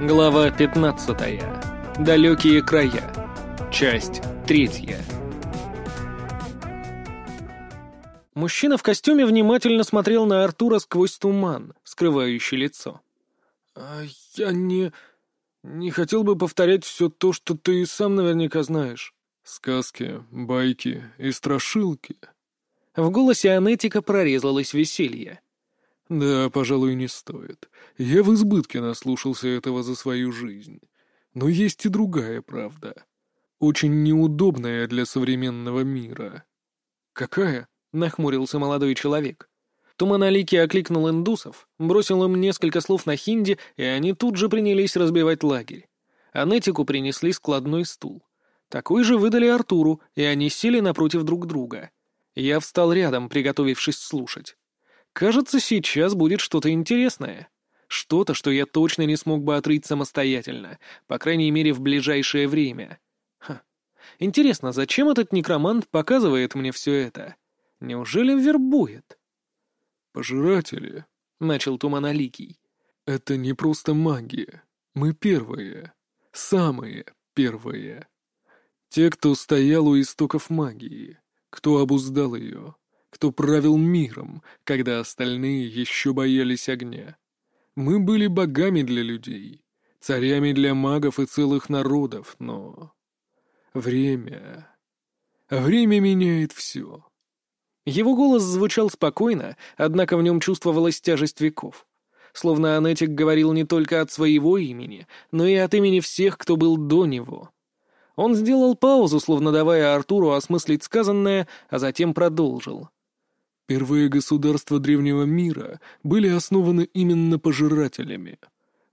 Глава 15. Далекие края. Часть третья. Мужчина в костюме внимательно смотрел на Артура сквозь туман, скрывающий лицо. «А я не... не хотел бы повторять все то, что ты сам наверняка знаешь. Сказки, байки и страшилки». В голосе Анетика прорезалось веселье. «Да, пожалуй, не стоит. Я в избытке наслушался этого за свою жизнь. Но есть и другая правда. Очень неудобная для современного мира». «Какая?» — нахмурился молодой человек. Туманалики окликнул индусов, бросил им несколько слов на хинди, и они тут же принялись разбивать лагерь. Анетику принесли складной стул. Такой же выдали Артуру, и они сели напротив друг друга. Я встал рядом, приготовившись слушать. Кажется, сейчас будет что-то интересное. Что-то, что я точно не смог бы отрыть самостоятельно, по крайней мере, в ближайшее время. Ха. Интересно, зачем этот некромант показывает мне все это? Неужели вербует? «Пожиратели», — начал Туманоликий. «Это не просто магия. Мы первые. Самые первые. Те, кто стоял у истоков магии, кто обуздал ее, кто правил миром, когда остальные еще боялись огня. Мы были богами для людей, царями для магов и целых народов, но... Время... Время меняет все. Его голос звучал спокойно, однако в нем чувствовалась тяжесть веков. Словно Анетик говорил не только от своего имени, но и от имени всех, кто был до него. Он сделал паузу, словно давая Артуру осмыслить сказанное, а затем продолжил. Первые государства древнего мира были основаны именно пожирателями.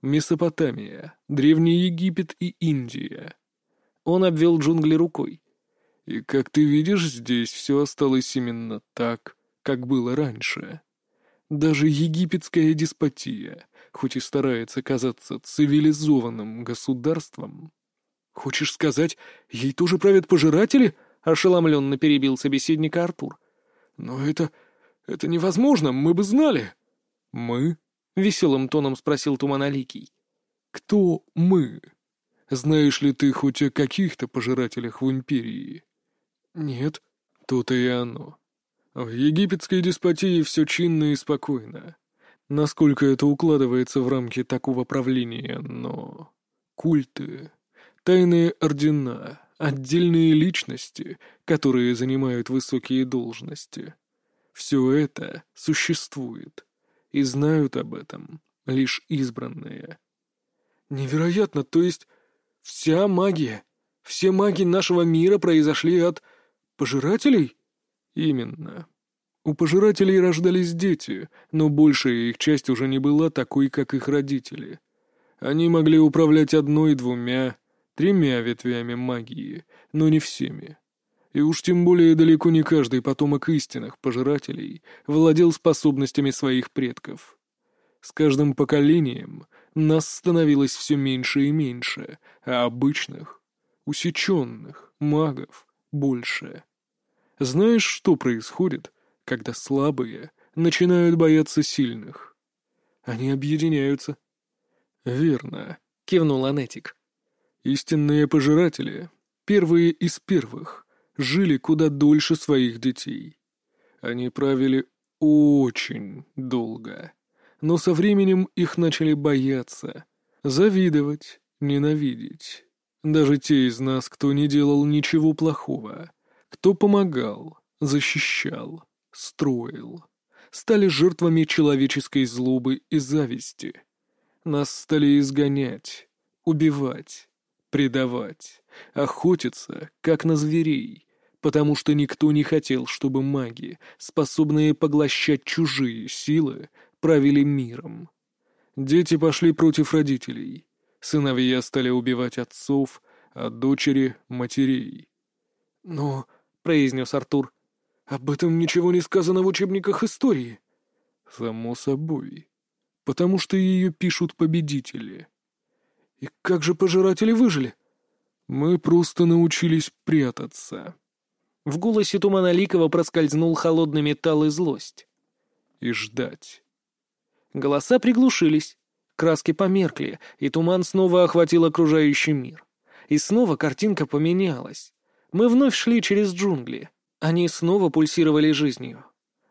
Месопотамия, Древний Египет и Индия. Он обвел джунгли рукой. И, как ты видишь, здесь все осталось именно так, как было раньше. Даже египетская деспотия, хоть и старается казаться цивилизованным государством... «Хочешь сказать, ей тоже правят пожиратели?» — ошеломленно перебил собеседника Артур. «Но это это невозможно, мы бы знали. Мы? Веселым тоном спросил Туманоликий. Кто мы? Знаешь ли ты хоть о каких-то пожирателях в империи? Нет. То-то и оно. В египетской деспотии все чинно и спокойно. Насколько это укладывается в рамки такого правления, но... Культы, тайные ордена, отдельные личности, которые занимают высокие должности — все это существует, и знают об этом лишь избранные. Невероятно, то есть вся магия, все маги нашего мира произошли от пожирателей? Именно. У пожирателей рождались дети, но большая их часть уже не была такой, как их родители. Они могли управлять одной-двумя, тремя ветвями магии, но не всеми. И уж тем более далеко не каждый потомок истинных пожирателей владел способностями своих предков. С каждым поколением нас становилось все меньше и меньше, а обычных, усеченных, магов больше. Знаешь, что происходит, когда слабые начинают бояться сильных? Они объединяются. Верно, кивнул Анетик. Истинные пожиратели, первые из первых, жили куда дольше своих детей. Они правили очень долго, но со временем их начали бояться, завидовать, ненавидеть. Даже те из нас, кто не делал ничего плохого, кто помогал, защищал, строил, стали жертвами человеческой злобы и зависти. Нас стали изгонять, убивать, предавать, охотиться, как на зверей, потому что никто не хотел, чтобы маги, способные поглощать чужие силы, правили миром. Дети пошли против родителей. Сыновья стали убивать отцов, а дочери — матерей. «Но», — произнес Артур, — «об этом ничего не сказано в учебниках истории». «Само собой. Потому что ее пишут победители». «И как же пожиратели выжили?» «Мы просто научились прятаться». В голосе Туманоликова проскользнул холодный металл и злость. И ждать. Голоса приглушились. краски померкли, и туман снова охватил окружающий мир. И снова картинка поменялась. Мы вновь шли через джунгли. Они снова пульсировали жизнью.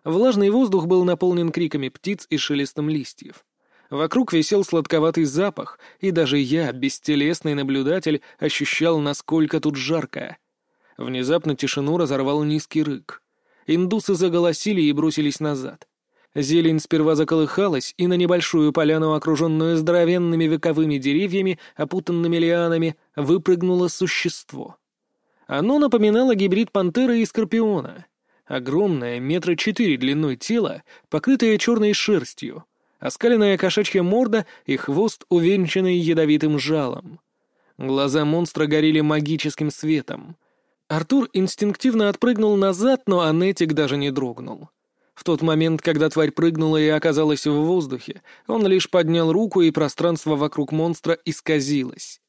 Влажный воздух был наполнен криками птиц и шелестом листьев. Вокруг висел сладковатый запах, и даже я, бестелесный наблюдатель, ощущал, насколько тут жарко. Внезапно тишину разорвал низкий рык. Индусы заголосили и бросились назад. Зелень сперва заколыхалась, и на небольшую поляну, окруженную здоровенными вековыми деревьями, опутанными лианами, выпрыгнуло существо. Оно напоминало гибрид пантеры и скорпиона. Огромное, метра четыре длиной тело, покрытое черной шерстью, оскаленная кошачья морда и хвост, увенчанный ядовитым жалом. Глаза монстра горели магическим светом. Артур инстинктивно отпрыгнул назад, но Анетик даже не дрогнул. В тот момент, когда тварь прыгнула и оказалась в воздухе, он лишь поднял руку, и пространство вокруг монстра исказилось.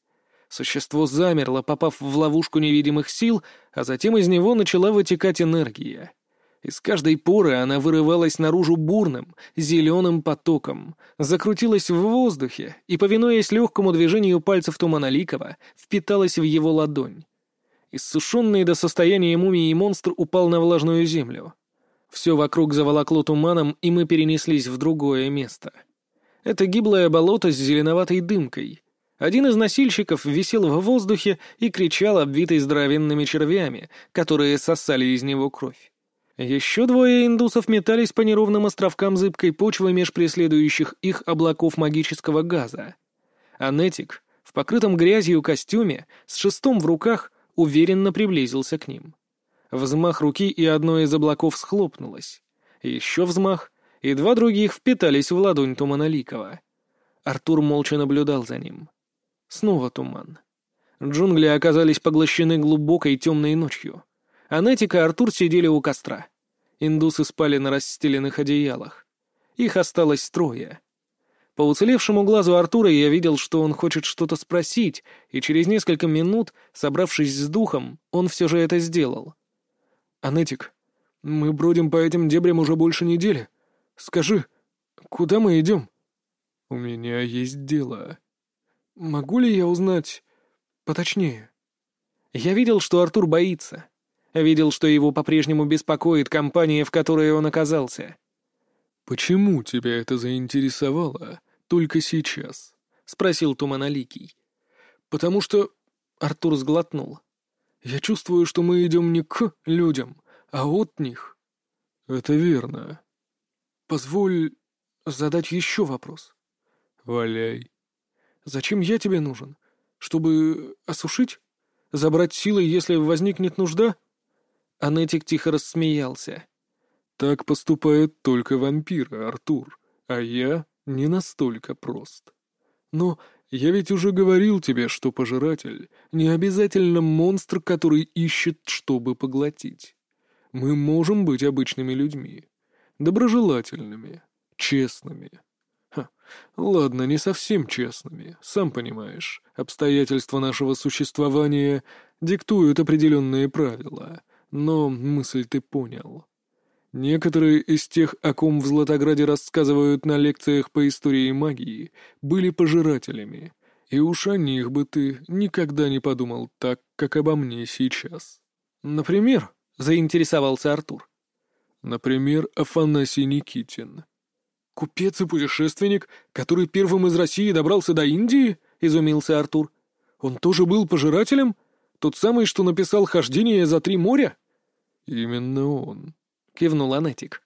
Существо замерло, попав в ловушку невидимых сил, а затем из него начала вытекать энергия. Из каждой поры она вырывалась наружу бурным, зеленым потоком, закрутилась в воздухе и, повинуясь легкому движению пальцев Туманаликова, впиталась в его ладонь. Иссушенный до состояния мумии монстр упал на влажную землю. Все вокруг заволокло туманом, и мы перенеслись в другое место. Это гиблое болото с зеленоватой дымкой. Один из носильщиков висел в воздухе и кричал, обвитый здоровенными червями, которые сосали из него кровь. Еще двое индусов метались по неровным островкам зыбкой почвы меж преследующих их облаков магического газа. Анетик в покрытом грязью костюме с шестом в руках уверенно приблизился к ним. Взмах руки, и одно из облаков схлопнулось. Еще взмах, и два других впитались в ладонь Туманаликова. Артур молча наблюдал за ним. Снова туман. Джунгли оказались поглощены глубокой темной ночью. Анетик и Артур сидели у костра. Индусы спали на расстеленных одеялах. Их осталось трое. По уцелевшему глазу Артура я видел, что он хочет что-то спросить, и через несколько минут, собравшись с духом, он все же это сделал. «Анетик, мы бродим по этим дебрям уже больше недели. Скажи, куда мы идем?» «У меня есть дело». «Могу ли я узнать поточнее?» Я видел, что Артур боится. Видел, что его по-прежнему беспокоит компания, в которой он оказался. «Почему тебя это заинтересовало только сейчас?» — спросил Туманаликий. «Потому что...» — Артур сглотнул. «Я чувствую, что мы идем не к людям, а от них». «Это верно». «Позволь задать еще вопрос». «Валяй». «Зачем я тебе нужен? Чтобы осушить? Забрать силы, если возникнет нужда?» Анетик тихо рассмеялся. «Так поступают только вампиры, Артур, а я не настолько прост. Но я ведь уже говорил тебе, что пожиратель не обязательно монстр, который ищет, чтобы поглотить. Мы можем быть обычными людьми, доброжелательными, честными. Ха, ладно, не совсем честными, сам понимаешь, обстоятельства нашего существования диктуют определенные правила» но мысль ты понял. Некоторые из тех, о ком в Златограде рассказывают на лекциях по истории магии, были пожирателями, и уж о них бы ты никогда не подумал так, как обо мне сейчас. Например, заинтересовался Артур. Например, Афанасий Никитин. «Купец и путешественник, который первым из России добрался до Индии?» — изумился Артур. «Он тоже был пожирателем?» Тот самый, что написал «Хождение за три моря»?» «Именно он», — кивнул Анетик.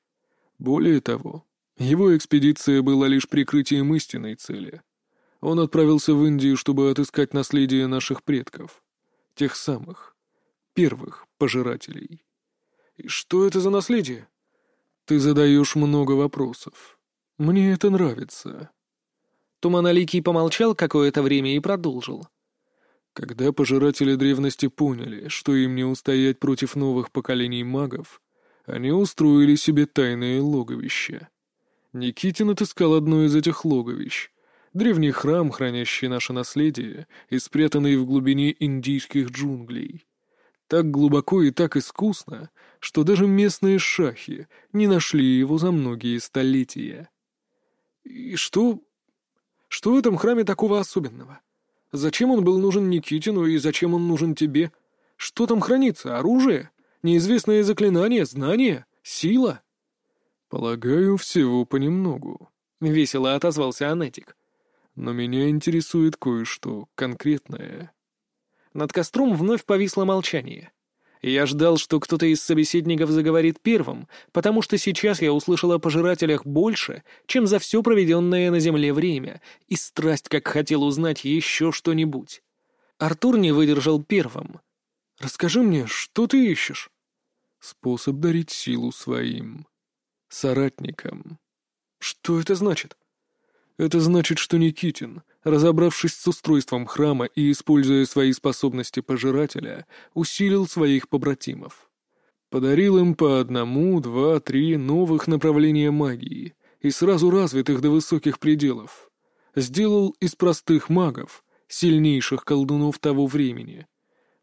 «Более того, его экспедиция была лишь прикрытием истинной цели. Он отправился в Индию, чтобы отыскать наследие наших предков. Тех самых, первых пожирателей». «И что это за наследие?» «Ты задаешь много вопросов. Мне это нравится». Туманоликий помолчал какое-то время и продолжил. Когда пожиратели древности поняли, что им не устоять против новых поколений магов, они устроили себе тайное логовище. Никитин отыскал одно из этих логовищ — древний храм, хранящий наше наследие и спрятанный в глубине индийских джунглей. Так глубоко и так искусно, что даже местные шахи не нашли его за многие столетия. «И что... Что в этом храме такого особенного? Зачем он был нужен Никитину и зачем он нужен тебе? Что там хранится? Оружие? Неизвестные заклинания? Знания? Сила?» «Полагаю, всего понемногу», — весело отозвался Анетик. «Но меня интересует кое-что конкретное». Над костром вновь повисло молчание. Я ждал, что кто-то из собеседников заговорит первым, потому что сейчас я услышал о пожирателях больше, чем за все проведенное на Земле время, и страсть как хотел узнать еще что-нибудь. Артур не выдержал первым. «Расскажи мне, что ты ищешь?» «Способ дарить силу своим. Соратникам». «Что это значит?» «Это значит, что Никитин, разобравшись с устройством храма и используя свои способности пожирателя, усилил своих побратимов. Подарил им по одному, два, три новых направления магии и сразу развитых до высоких пределов. Сделал из простых магов сильнейших колдунов того времени.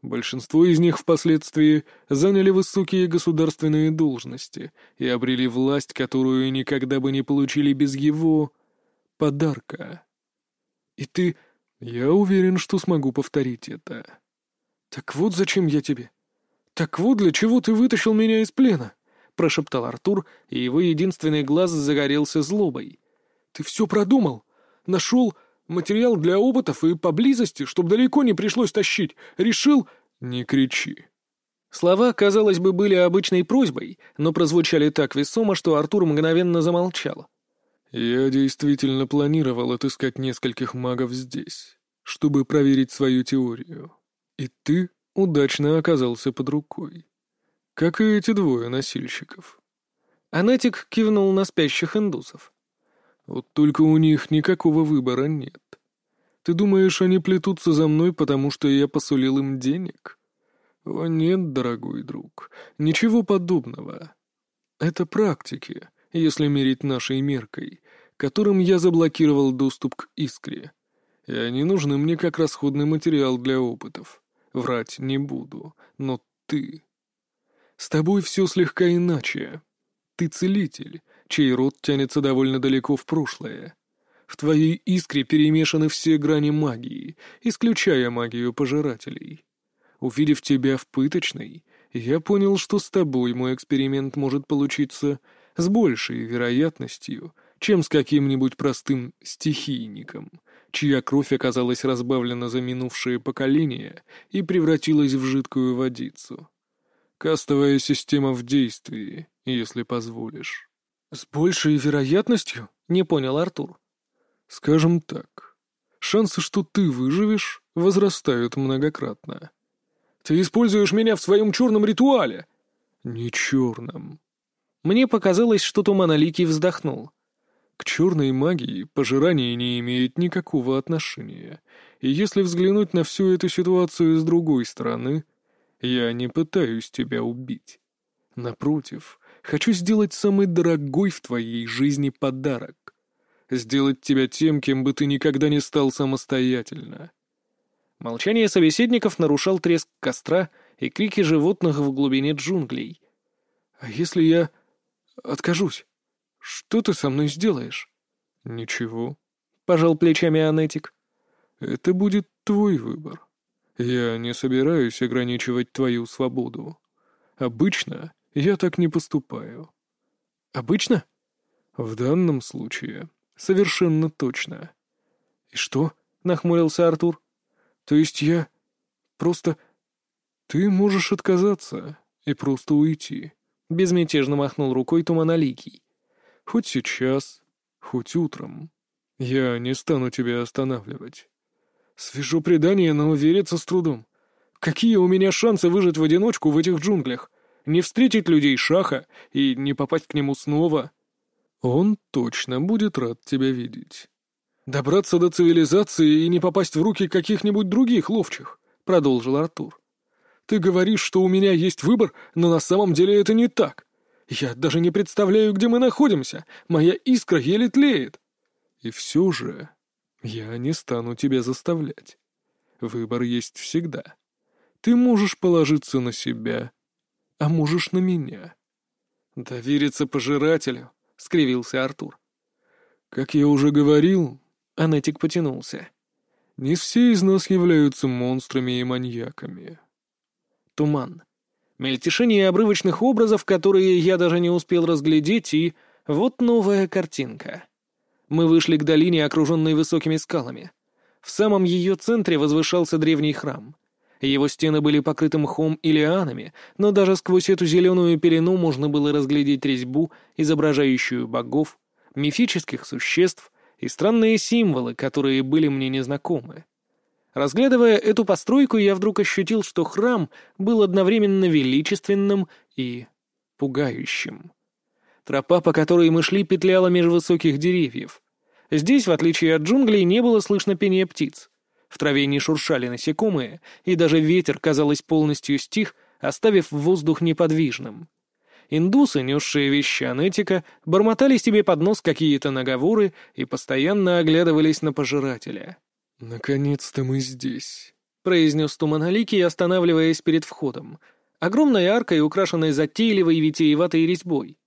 Большинство из них впоследствии заняли высокие государственные должности и обрели власть, которую никогда бы не получили без его подарка. И ты... Я уверен, что смогу повторить это. Так вот зачем я тебе. Так вот для чего ты вытащил меня из плена, прошептал Артур, и его единственный глаз загорелся злобой. Ты все продумал? Нашел материал для опытов и поблизости, чтобы далеко не пришлось тащить. Решил... Не кричи. Слова, казалось бы, были обычной просьбой, но прозвучали так весомо, что Артур мгновенно замолчал. «Я действительно планировал отыскать нескольких магов здесь, чтобы проверить свою теорию. И ты удачно оказался под рукой. Как и эти двое носильщиков». Анетик кивнул на спящих индусов. «Вот только у них никакого выбора нет. Ты думаешь, они плетутся за мной, потому что я посулил им денег?» «О нет, дорогой друг, ничего подобного. Это практики» если мерить нашей меркой, которым я заблокировал доступ к искре. И они нужны мне как расходный материал для опытов. Врать не буду, но ты... С тобой все слегка иначе. Ты целитель, чей род тянется довольно далеко в прошлое. В твоей искре перемешаны все грани магии, исключая магию пожирателей. Увидев тебя в пыточной, я понял, что с тобой мой эксперимент может получиться с большей вероятностью, чем с каким-нибудь простым стихийником, чья кровь оказалась разбавлена за минувшие поколения и превратилась в жидкую водицу. Кастовая система в действии, если позволишь. «С большей вероятностью?» — не понял Артур. «Скажем так, шансы, что ты выживешь, возрастают многократно». «Ты используешь меня в своем черном ритуале!» «Не черном. Мне показалось, что Туманоликий вздохнул. К черной магии пожирание не имеет никакого отношения. И если взглянуть на всю эту ситуацию с другой стороны, я не пытаюсь тебя убить. Напротив, хочу сделать самый дорогой в твоей жизни подарок. Сделать тебя тем, кем бы ты никогда не стал самостоятельно. Молчание собеседников нарушал треск костра и крики животных в глубине джунглей. «А если я откажусь. Что ты со мной сделаешь?» «Ничего», — пожал плечами Анетик. «Это будет твой выбор. Я не собираюсь ограничивать твою свободу. Обычно я так не поступаю». «Обычно?» «В данном случае совершенно точно». «И что?» — нахмурился Артур. «То есть я просто...» «Ты можешь отказаться и просто уйти. Безмятежно махнул рукой Туманоликий. «Хоть сейчас, хоть утром. Я не стану тебя останавливать. Свежо предание, но верится с трудом. Какие у меня шансы выжить в одиночку в этих джунглях? Не встретить людей Шаха и не попасть к нему снова?» «Он точно будет рад тебя видеть». «Добраться до цивилизации и не попасть в руки каких-нибудь других ловчих», — продолжил Артур. Ты говоришь, что у меня есть выбор, но на самом деле это не так. Я даже не представляю, где мы находимся. Моя искра еле тлеет. И все же я не стану тебя заставлять. Выбор есть всегда. Ты можешь положиться на себя, а можешь на меня. Довериться пожирателю, — скривился Артур. Как я уже говорил, Анетик потянулся. «Не все из нас являются монстрами и маньяками». Туман. Мельтешение обрывочных образов, которые я даже не успел разглядеть, и вот новая картинка. Мы вышли к долине, окруженной высокими скалами. В самом ее центре возвышался древний храм. Его стены были покрыты мхом и лианами, но даже сквозь эту зеленую пелену можно было разглядеть резьбу, изображающую богов, мифических существ и странные символы, которые были мне незнакомы. Разглядывая эту постройку, я вдруг ощутил, что храм был одновременно величественным и пугающим. Тропа, по которой мы шли, петляла меж высоких деревьев. Здесь, в отличие от джунглей, не было слышно пения птиц. В траве не шуршали насекомые, и даже ветер, казалось, полностью стих, оставив воздух неподвижным. Индусы, несшие вещи анетика, бормотали себе под нос какие-то наговоры и постоянно оглядывались на пожирателя. «Наконец-то мы здесь», — произнес Туманаликий, останавливаясь перед входом. Огромной аркой, украшенной затейливой витиеватой резьбой.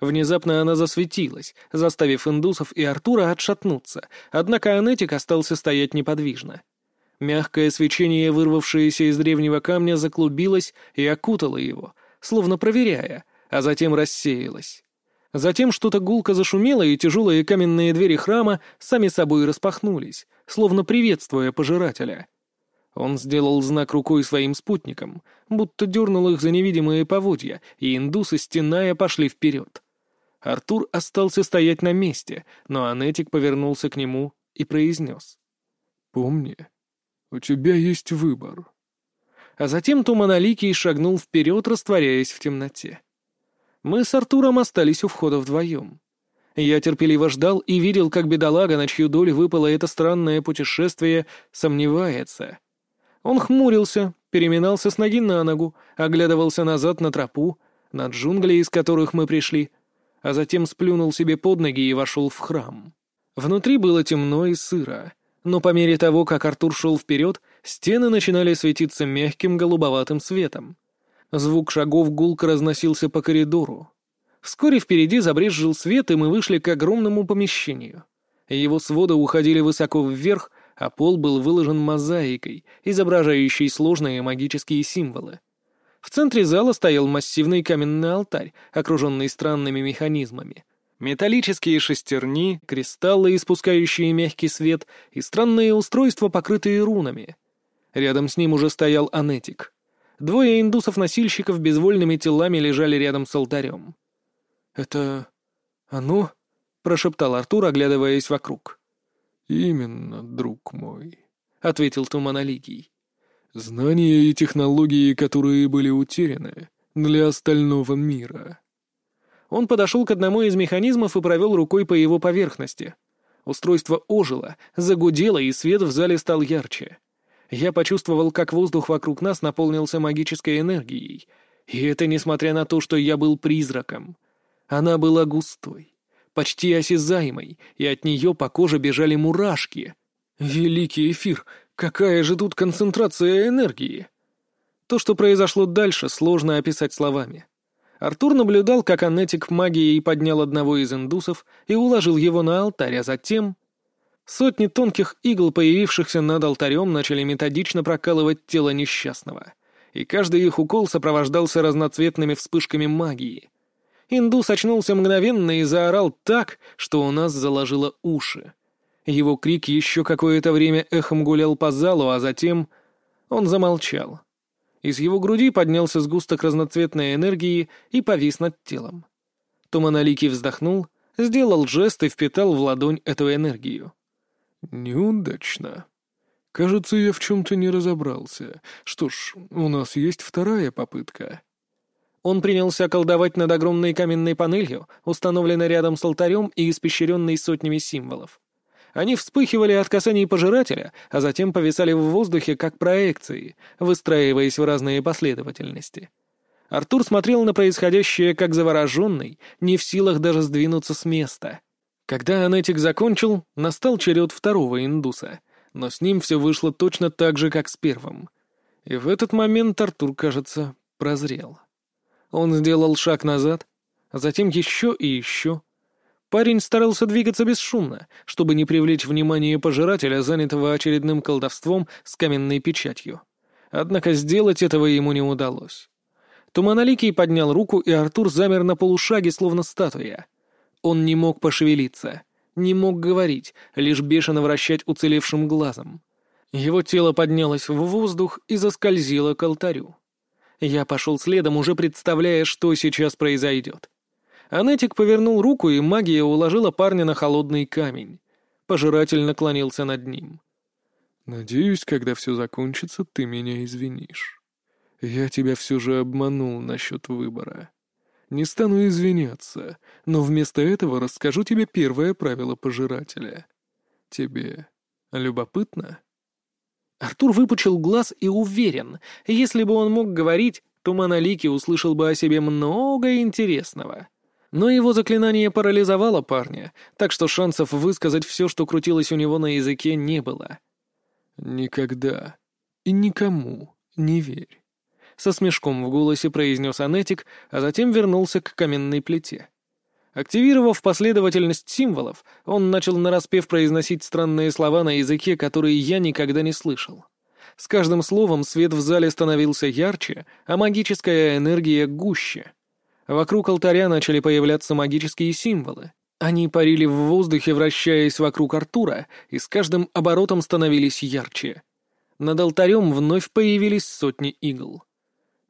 Внезапно она засветилась, заставив индусов и Артура отшатнуться, однако Анетик остался стоять неподвижно. Мягкое свечение, вырвавшееся из древнего камня, заклубилось и окутало его, словно проверяя, а затем рассеялось. Затем что-то гулко зашумело, и тяжелые каменные двери храма сами собой распахнулись, словно приветствуя пожирателя. Он сделал знак рукой своим спутникам, будто дернул их за невидимые поводья, и индусы, стеная, пошли вперед. Артур остался стоять на месте, но Анетик повернулся к нему и произнес. «Помни, у тебя есть выбор». А затем Туманоликий шагнул вперед, растворяясь в темноте. Мы с Артуром остались у входа вдвоем. Я терпеливо ждал и видел, как бедолага, на чью долю выпало это странное путешествие, сомневается. Он хмурился, переминался с ноги на ногу, оглядывался назад на тропу, на джунгли, из которых мы пришли — а затем сплюнул себе под ноги и вошел в храм. Внутри было темно и сыро, но по мере того, как Артур шел вперед, стены начинали светиться мягким голубоватым светом. Звук шагов гулко разносился по коридору. Вскоре впереди забрезжил свет, и мы вышли к огромному помещению. Его своды уходили высоко вверх, а пол был выложен мозаикой, изображающей сложные магические символы. В центре зала стоял массивный каменный алтарь, окруженный странными механизмами. Металлические шестерни, кристаллы, испускающие мягкий свет, и странные устройства, покрытые рунами. Рядом с ним уже стоял Анетик. Двое индусов-носильщиков безвольными телами лежали рядом с алтарем. «Это... оно?» — прошептал Артур, оглядываясь вокруг. «Именно, друг мой», — ответил Туманоликий. Знания и технологии, которые были утеряны для остального мира. Он подошел к одному из механизмов и провел рукой по его поверхности. Устройство ожило, загудело, и свет в зале стал ярче. Я почувствовал, как воздух вокруг нас наполнился магической энергией. И это несмотря на то, что я был призраком. Она была густой, почти осязаемой, и от нее по коже бежали мурашки. Великий эфир! Какая же тут концентрация энергии? То, что произошло дальше, сложно описать словами. Артур наблюдал, как Анетик магией поднял одного из индусов и уложил его на алтарь, а затем... Сотни тонких игл, появившихся над алтарем, начали методично прокалывать тело несчастного. И каждый их укол сопровождался разноцветными вспышками магии. Индус очнулся мгновенно и заорал так, что у нас заложило уши. Его крик еще какое-то время эхом гулял по залу, а затем он замолчал. Из его груди поднялся сгусток разноцветной энергии и повис над телом. Туманоликий вздохнул, сделал жест и впитал в ладонь эту энергию. «Неудачно. Кажется, я в чем-то не разобрался. Что ж, у нас есть вторая попытка». Он принялся колдовать над огромной каменной панелью, установленной рядом с алтарем и испещренной сотнями символов. Они вспыхивали от касаний пожирателя, а затем повисали в воздухе, как проекции, выстраиваясь в разные последовательности. Артур смотрел на происходящее как завороженный, не в силах даже сдвинуться с места. Когда Анетик закончил, настал черед второго индуса, но с ним все вышло точно так же, как с первым. И в этот момент Артур, кажется, прозрел. Он сделал шаг назад, а затем еще и еще — Парень старался двигаться бесшумно, чтобы не привлечь внимание пожирателя, занятого очередным колдовством с каменной печатью. Однако сделать этого ему не удалось. Туманоликий поднял руку, и Артур замер на полушаге, словно статуя. Он не мог пошевелиться, не мог говорить, лишь бешено вращать уцелевшим глазом. Его тело поднялось в воздух и заскользило к алтарю. Я пошел следом, уже представляя, что сейчас произойдет. Анетик повернул руку, и магия уложила парня на холодный камень. Пожиратель наклонился над ним. «Надеюсь, когда все закончится, ты меня извинишь. Я тебя все же обманул насчет выбора. Не стану извиняться, но вместо этого расскажу тебе первое правило пожирателя. Тебе любопытно?» Артур выпучил глаз и уверен, если бы он мог говорить, то Монолики услышал бы о себе много интересного. Но его заклинание парализовало парня, так что шансов высказать все, что крутилось у него на языке, не было. «Никогда и никому не верь», — со смешком в голосе произнес Анетик, а затем вернулся к каменной плите. Активировав последовательность символов, он начал нараспев произносить странные слова на языке, которые я никогда не слышал. С каждым словом свет в зале становился ярче, а магическая энергия гуще. Вокруг алтаря начали появляться магические символы. Они парили в воздухе, вращаясь вокруг Артура, и с каждым оборотом становились ярче. Над алтарем вновь появились сотни игл.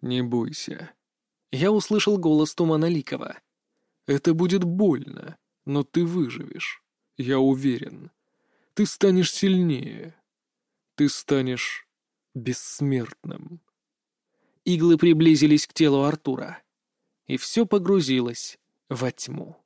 «Не бойся». Я услышал голос Тумана Ликова. Это будет больно, но ты выживешь. Я уверен. Ты станешь сильнее. Ты станешь бессмертным. Иглы приблизились к телу Артура, и все погрузилось во тьму.